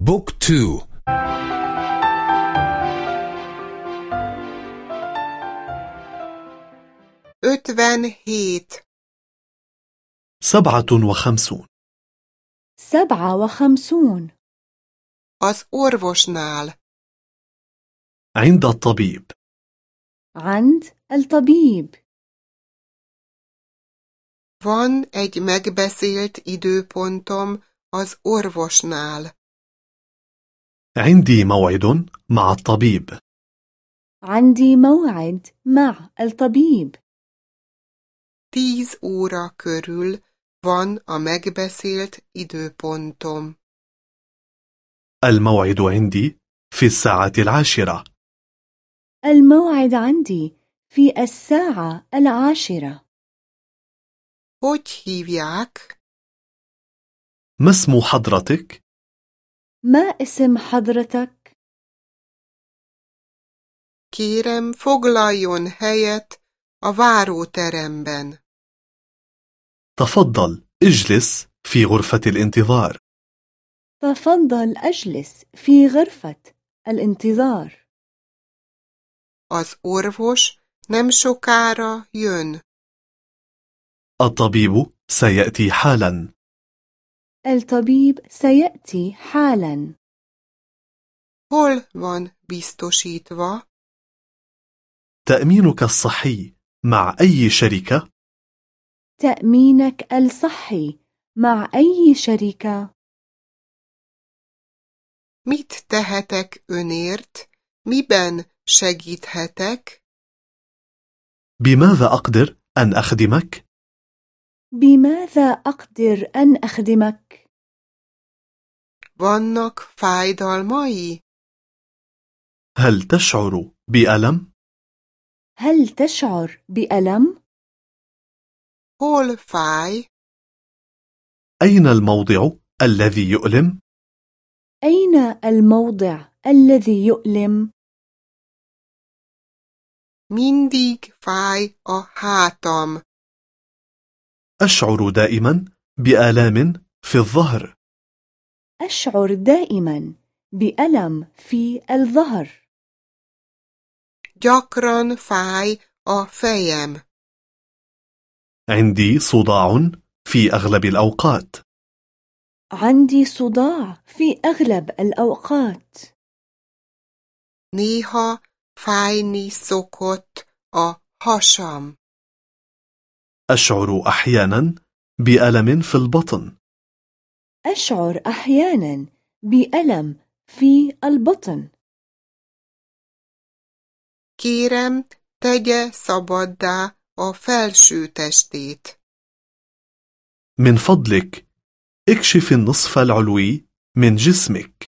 بوك تو ötven هيت سبعة وخمسون سبعة وخمسون az orvosnál عند الطبيب عند الطبيب Van egy megbeszélt időpontom az orvosnál. عندي موعد مع الطبيب عندي موعد مع الطبيب Tíz óra körül van a megbeszélt időpontom. الموعد عندي في الساعة العاشرة الموعد عندي في الساعة العاشرة Hogy hívják? ما اسم حضرتك؟ ما اسم حضرتك؟ Kérem, foglaljon helyet a váróteremben. تفضل اجلس في غرفة الانتظار تفضل أجلس في غرفة الانتظار Az orvos nem sokára jön. الطبيب سيأتي حالا الطبيب سيأتي حالا Hol van biztosítva? تأمينك الصحي مع أي شركة؟ تأمينك الصحي مع أي شركة؟ Mit tehetek önért? Miben segíthetek? بماذا أقدر أن أخدمك؟ بماذا أقدر أن أخدمك؟ Vannak fájdalmai? هل تشعر بألم؟ هل تشعر بألم؟ Hol fáj? أين الموضع الذي يؤلم؟ أين الموضع الذي يؤلم؟ Mindig fáj a hátam. أشعر دائما بآلام في الظهر أشعر دائما بألم في الظهر Gyakran fáj a fejem. عندي صداع في أغلب الأوقات عندي صداع في أغلب الأوقات Néha fájni szokott a hasam. أشعر أحيانا بألم في البطن. أشعر أحيانا بألم في البطن. Kérem, tegye szabaddá a felső testét. من فضلك اكشف النصف العلوي من جسمك.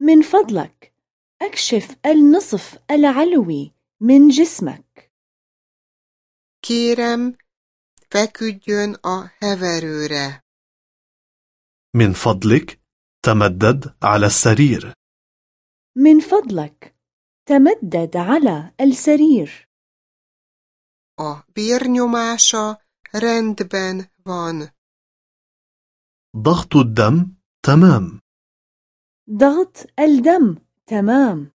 من فضلك أكشف النصف العلوي من جسمك. Kérem, feküdjön a heverőre. من فضلك تمدد على السرير من فضلك تمدد على السرير A vérnyomása rendben van. ضغط الدم تمام ضغط الدم تمام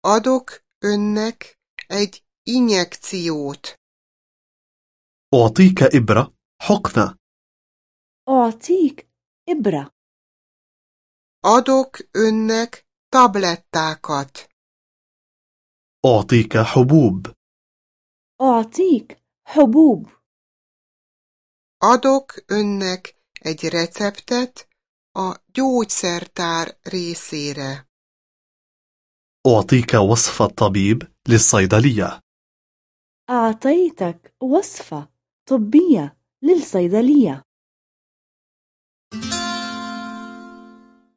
Adok önnek egy injekciót. أعطيك إبرة حقنة. أعطيك إبرة. Adok önnek tablettákat. أعطيك حبوب. أعطيك حبوب. Adok önnek egy receptet a gyógyszertár részére. أعطيك وصفة طبيب للصيدلية. أعطيتك وصفة طبية للصيدلية.